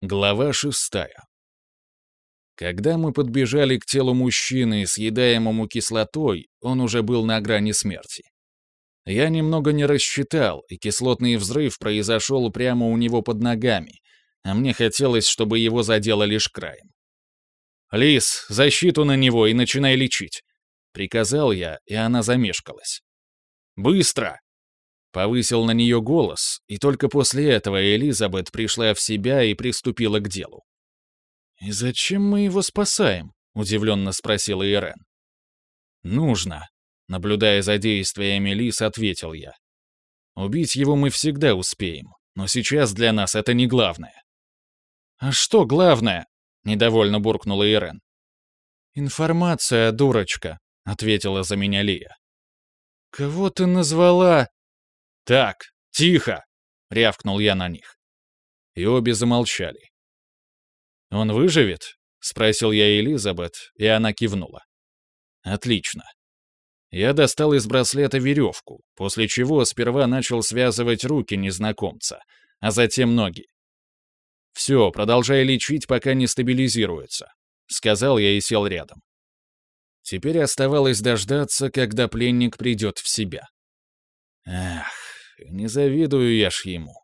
Глава шестая. Когда мы подбежали к телу мужчины, съедаемому кислотой, он уже был на грани смерти. Я немного не рассчитал, и кислотный взрыв произошел прямо у него под ногами, а мне хотелось, чтобы его задело лишь краем. «Лис, защиту на него и начинай лечить», — приказал я, и она замешкалась. «Быстро!» Повысил на нее голос, и только после этого Элизабет пришла в себя и приступила к делу. «И зачем мы его спасаем?» — удивленно спросила Ирен. «Нужно», — наблюдая за действиями Лис, ответил я. «Убить его мы всегда успеем, но сейчас для нас это не главное». «А что главное?» — недовольно буркнула Ирен. «Информация, дурочка», — ответила за меня Лия. «Кого ты назвала?» «Так, тихо!» — рявкнул я на них. И обе замолчали. «Он выживет?» — спросил я Элизабет, и она кивнула. «Отлично». Я достал из браслета веревку, после чего сперва начал связывать руки незнакомца, а затем ноги. «Все, продолжай лечить, пока не стабилизируется», — сказал я и сел рядом. Теперь оставалось дождаться, когда пленник придет в себя. Эх, не завидую я ж ему.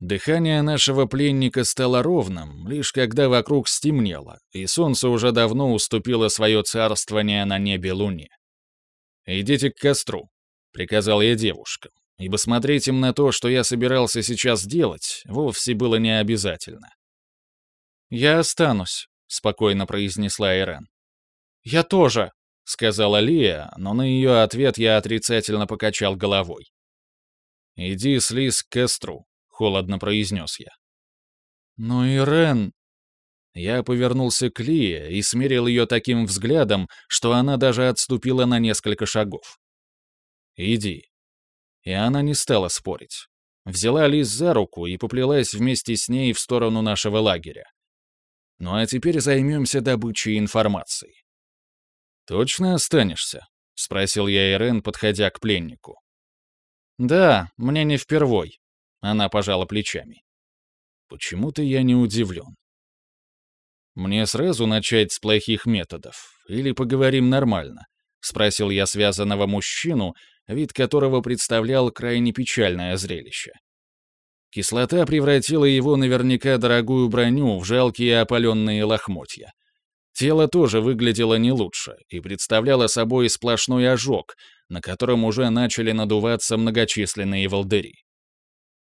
Дыхание нашего пленника стало ровным, лишь когда вокруг стемнело, и солнце уже давно уступило свое царствование на небе луне. «Идите к костру», — приказал я девушкам, ибо смотреть им на то, что я собирался сейчас делать, вовсе было не обязательно. «Я останусь», — спокойно произнесла Ирен. «Я тоже», — сказала Лия, но на ее ответ я отрицательно покачал головой. «Иди слиз к костру», — холодно произнес я. «Но Ирен...» Я повернулся к Лие и смерил ее таким взглядом, что она даже отступила на несколько шагов. «Иди». И она не стала спорить. Взяла Лиз за руку и поплелась вместе с ней в сторону нашего лагеря. Ну а теперь займемся добычей информации. «Точно останешься?» — спросил я Ирен, подходя к пленнику. «Да, мне не впервой», — она пожала плечами. «Почему-то я не удивлен. Мне сразу начать с плохих методов или поговорим нормально?» — спросил я связанного мужчину, вид которого представлял крайне печальное зрелище. Кислота превратила его наверняка дорогую броню в жалкие опаленные лохмотья. Тело тоже выглядело не лучше и представляло собой сплошной ожог, на котором уже начали надуваться многочисленные волдыри.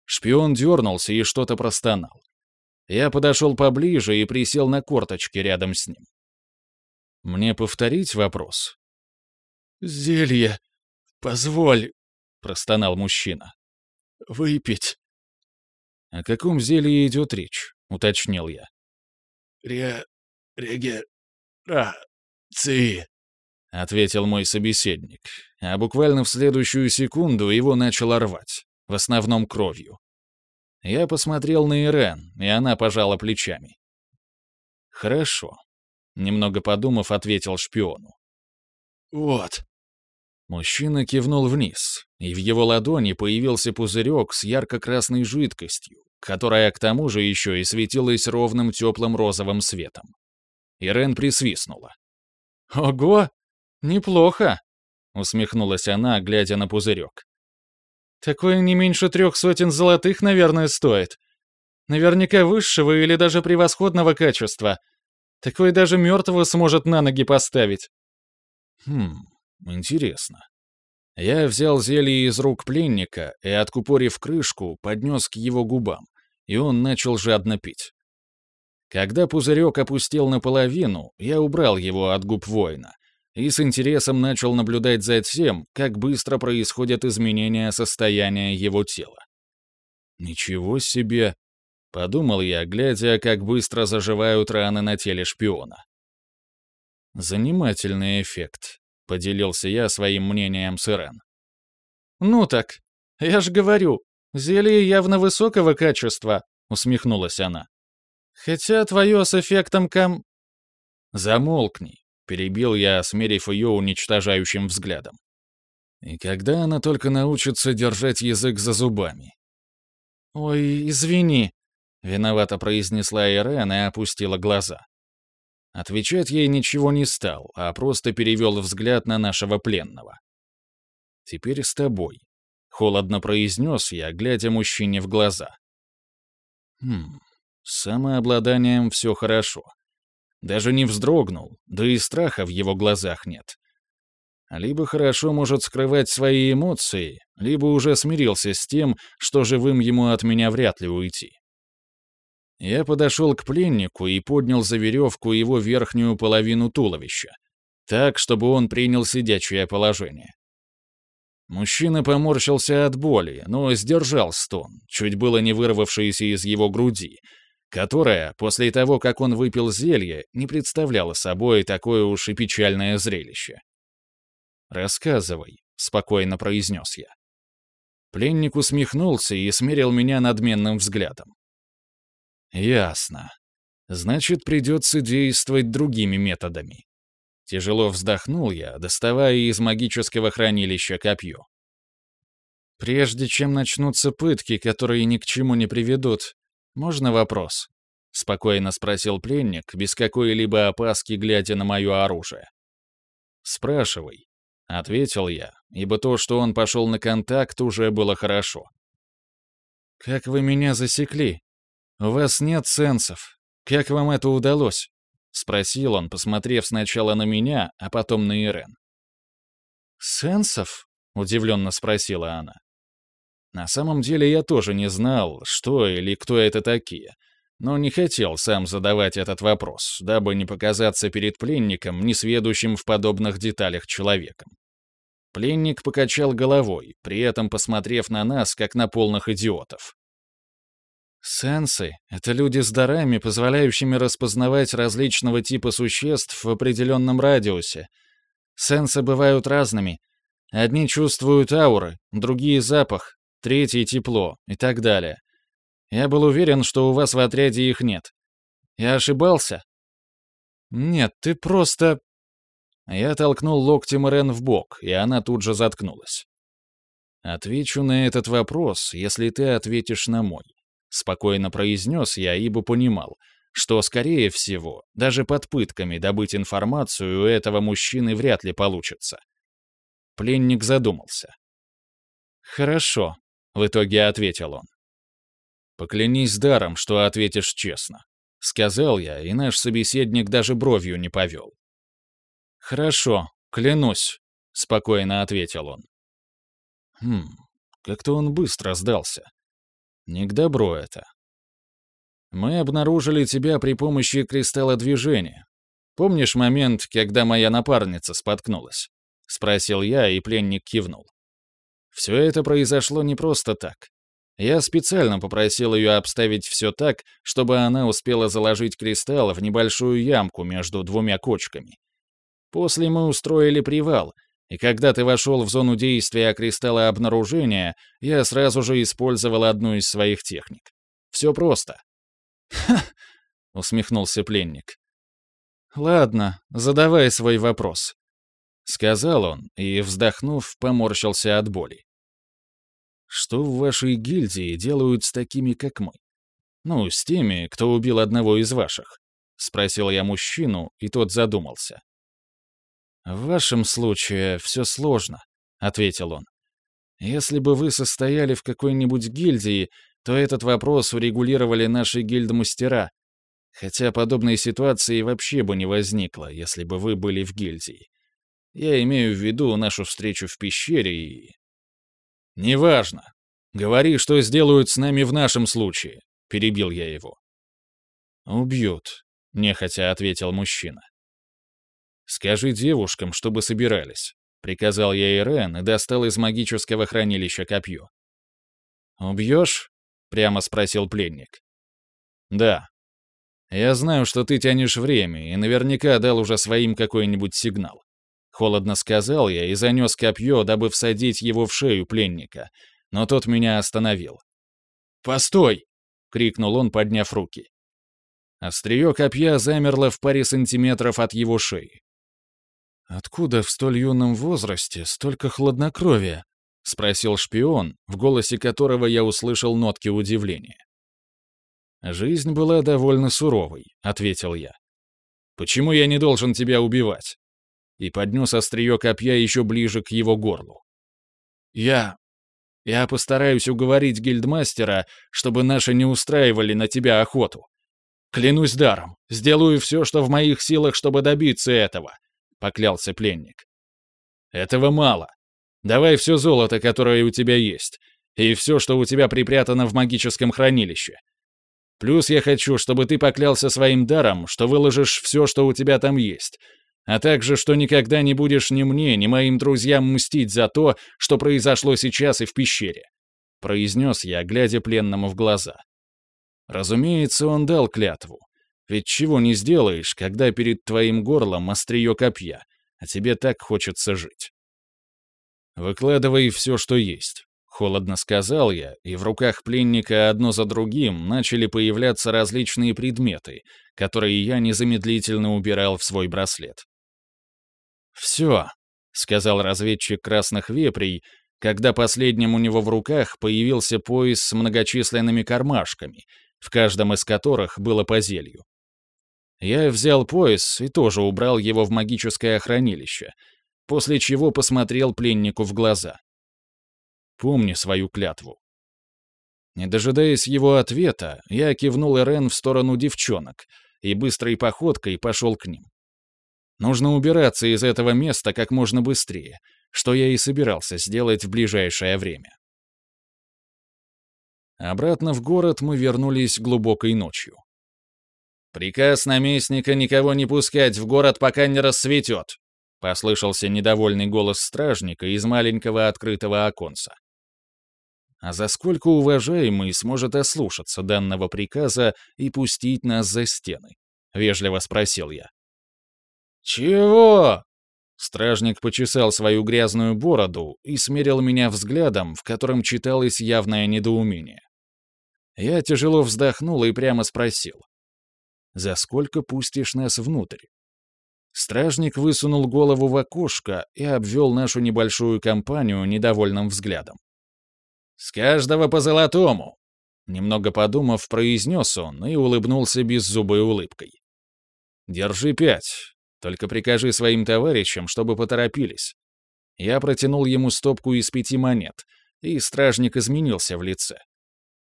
Шпион дернулся и что-то простонал. Я подошел поближе и присел на корточки рядом с ним. «Мне повторить вопрос?» «Зелье, позволь», — простонал мужчина. «Выпить». «О каком зелье идет речь?» — уточнил я. «Ре... реге... «Рации», — ответил мой собеседник, а буквально в следующую секунду его начало рвать, в основном кровью. Я посмотрел на Ирен, и она пожала плечами. «Хорошо», — немного подумав, ответил шпиону. «Вот». Мужчина кивнул вниз, и в его ладони появился пузырек с ярко-красной жидкостью, которая к тому же еще и светилась ровным теплым розовым светом. Ирен присвистнула. «Ого! Неплохо!» — усмехнулась она, глядя на пузырек. «Такое не меньше трех сотен золотых, наверное, стоит. Наверняка высшего или даже превосходного качества. Такое даже мертвого сможет на ноги поставить». «Хм, интересно». Я взял зелье из рук пленника и, откупорив крышку, поднес к его губам, и он начал жадно пить. Когда пузырек опустил наполовину, я убрал его от губ воина и с интересом начал наблюдать за тем, как быстро происходят изменения состояния его тела. «Ничего себе!» — подумал я, глядя, как быстро заживают раны на теле шпиона. «Занимательный эффект», — поделился я своим мнением с Ирен. «Ну так, я ж говорю, зелье явно высокого качества», — усмехнулась она. Хотя твое с эффектом кам...» «Замолкни», — перебил я, смерив ее уничтожающим взглядом. «И когда она только научится держать язык за зубами?» «Ой, извини», виновато произнесла Ирен и опустила глаза. Отвечать ей ничего не стал, а просто перевел взгляд на нашего пленного. «Теперь с тобой», — холодно произнес я, глядя мужчине в глаза. «Хм, с самообладанием все хорошо. Даже не вздрогнул, да и страха в его глазах нет. Либо хорошо может скрывать свои эмоции, либо уже смирился с тем, что живым ему от меня вряд ли уйти. Я подошел к пленнику и поднял за веревку его верхнюю половину туловища, так, чтобы он принял сидячее положение. Мужчина поморщился от боли, но сдержал стон, чуть было не вырвавшийся из его груди, которая, после того, как он выпил зелье, не представляла собой такое уж и печальное зрелище. «Рассказывай», — спокойно произнес я. Пленник усмехнулся и смерил меня надменным взглядом. «Ясно. Значит, придется действовать другими методами». Тяжело вздохнул я, доставая из магического хранилища копье. «Прежде чем начнутся пытки, которые ни к чему не приведут, можно вопрос?» — спокойно спросил пленник, без какой-либо опаски глядя на мое оружие. «Спрашивай», — ответил я, ибо то, что он пошел на контакт, уже было хорошо. «Как вы меня засекли? У вас нет сенсов. Как вам это удалось?» — спросил он, посмотрев сначала на меня, а потом на Ирен. «Сенсов?» — удивленно спросила она. На самом деле я тоже не знал, что или кто это такие, но не хотел сам задавать этот вопрос, дабы не показаться перед пленником, несведущим в подобных деталях человеком. Пленник покачал головой, при этом посмотрев на нас, как на полных идиотов. Сенсы — это люди с дарами, позволяющими распознавать различного типа существ в определенном радиусе. Сенсы бывают разными. Одни чувствуют ауры, другие — запах, третий — тепло и так далее. Я был уверен, что у вас в отряде их нет. Я ошибался? Нет, ты просто... Я толкнул локтем Рен в бок, и она тут же заткнулась. «Отвечу на этот вопрос, если ты ответишь на мой», — спокойно произнес я, ибо понимал, что, скорее всего, даже под пытками добыть информацию у этого мужчины вряд ли получится. Пленник задумался. «Хорошо», — в итоге ответил он. «Поклянись даром, что ответишь честно», — сказал я, и наш собеседник даже бровью не повел. «Хорошо, клянусь», — спокойно ответил он. «Хм, как-то он быстро сдался. Не к добру это. Мы обнаружили тебя при помощи кристалла движения. Помнишь момент, когда моя напарница споткнулась?» — спросил я, и пленник кивнул. Все это произошло не просто так. Я специально попросил ее обставить все так, чтобы она успела заложить кристалл в небольшую ямку между двумя кочками. После мы устроили привал, и когда ты вошел в зону действия кристалла обнаружения, я сразу же использовал одну из своих техник. Все просто. «Ха!» — усмехнулся пленник. «Ладно, задавай свой вопрос», — сказал он и, вздохнув, поморщился от боли. Что в вашей гильдии делают с такими, как мы? Ну, с теми, кто убил одного из ваших. Спросил я мужчину, и тот задумался. «В вашем случае все сложно», — ответил он. «Если бы вы состояли в какой-нибудь гильдии, то этот вопрос урегулировали наши гильдмастера, хотя подобной ситуации вообще бы не возникло, если бы вы были в гильдии. Я имею в виду нашу встречу в пещере и «Неважно. Говори, что сделают с нами в нашем случае», — перебил я его. «Убьют», — нехотя ответил мужчина. «Скажи девушкам, чтобы собирались», — приказал я Ирен и достал из магического хранилища копье. «Убьешь?» — прямо спросил пленник. «Да. Я знаю, что ты тянешь время, и наверняка дал уже своим какой-нибудь сигнал. Холодно сказал я и занес копье, дабы всадить его в шею пленника, но тот меня остановил. «Постой!» — крикнул он, подняв руки. Острие копья замерло в паре сантиметров от его шеи. «Откуда в столь юном возрасте столько хладнокровия?» — спросил шпион, в голосе которого я услышал нотки удивления. «Жизнь была довольно суровой», — ответил я. «Почему я не должен тебя убивать?» И поднес острие копья еще ближе к его горлу. «Я... я постараюсь уговорить гильдмастера, чтобы наши не устраивали на тебя охоту. Клянусь даром, сделаю все, что в моих силах, чтобы добиться этого», — поклялся пленник. «Этого мало. Давай все золото, которое у тебя есть, и все, что у тебя припрятано в магическом хранилище. Плюс я хочу, чтобы ты поклялся своим даром, что выложишь все, что у тебя там есть, а также, что никогда не будешь ни мне, ни моим друзьям мстить за то, что произошло сейчас и в пещере», — произнес я, глядя пленному в глаза. Разумеется, он дал клятву. Ведь чего не сделаешь, когда перед твоим горлом острие копья, а тебе так хочется жить. Выкладывай все, что есть. Холодно сказал я, и в руках пленника одно за другим начали появляться различные предметы, которые я незамедлительно убирал в свой браслет. «Все», — сказал разведчик красных вепрей, когда последним у него в руках появился пояс с многочисленными кармашками, в каждом из которых было по зелью. Я взял пояс и тоже убрал его в магическое хранилище, после чего посмотрел пленнику в глаза. Помни свою клятву. Не дожидаясь его ответа, я кивнул Ирен в сторону девчонок и быстрой походкой пошел к ним. Нужно убираться из этого места как можно быстрее, что я и собирался сделать в ближайшее время. Обратно в город мы вернулись глубокой ночью. «Приказ наместника никого не пускать в город, пока не рассветет», — послышался недовольный голос стражника из маленького открытого оконца. А за сколько уважаемый сможет ослушаться данного приказа и пустить нас за стены? Вежливо спросил я. «Чего?» Стражник почесал свою грязную бороду и смерил меня взглядом, в котором читалось явное недоумение. Я тяжело вздохнул и прямо спросил. «За сколько пустишь нас внутрь?» Стражник высунул голову в окошко и обвел нашу небольшую компанию недовольным взглядом. «С каждого по золотому!» Немного подумав, произнес он и улыбнулся беззубой улыбкой. «Держи пять. Только прикажи своим товарищам, чтобы поторопились». Я протянул ему стопку из пяти монет, и стражник изменился в лице.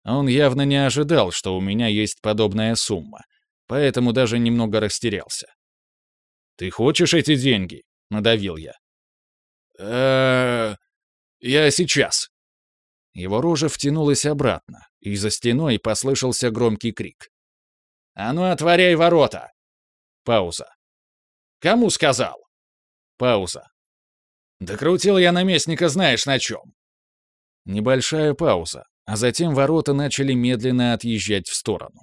Он явно не ожидал, что у меня есть подобная сумма, поэтому даже немного растерялся. «Ты хочешь эти деньги?» — надавил я. э Я сейчас», его рожа втянулась обратно, и за стеной послышался громкий крик. «А ну, отворяй ворота!» Пауза. «Кому сказал?» Пауза. «Докрутил я наместника знаешь на чем». Небольшая пауза, а затем ворота начали медленно отъезжать в сторону.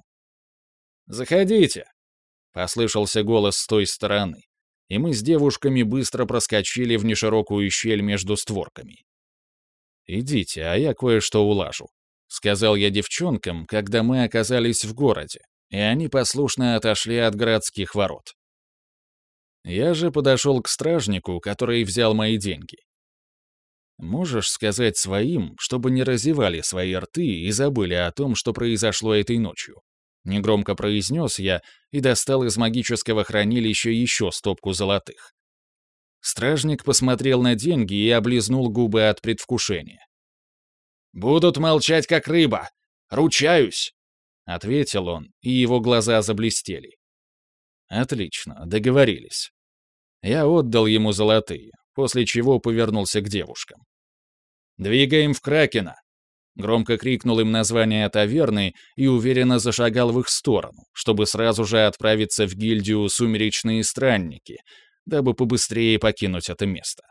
«Заходите!» — послышался голос с той стороны, и мы с девушками быстро проскочили в неширокую щель между створками. «Идите, а я кое-что улажу», — сказал я девчонкам, когда мы оказались в городе, и они послушно отошли от городских ворот. Я же подошел к стражнику, который взял мои деньги. «Можешь сказать своим, чтобы не разевали свои рты и забыли о том, что произошло этой ночью?» Негромко произнес я и достал из магического хранилища еще стопку золотых. Стражник посмотрел на деньги и облизнул губы от предвкушения. «Будут молчать, как рыба! Ручаюсь!» — ответил он, и его глаза заблестели. «Отлично, договорились». Я отдал ему золотые, после чего повернулся к девушкам. «Двигаем в Кракена!» Громко крикнул им название таверны и уверенно зашагал в их сторону, чтобы сразу же отправиться в гильдию «Сумеречные странники», дабы побыстрее покинуть это место.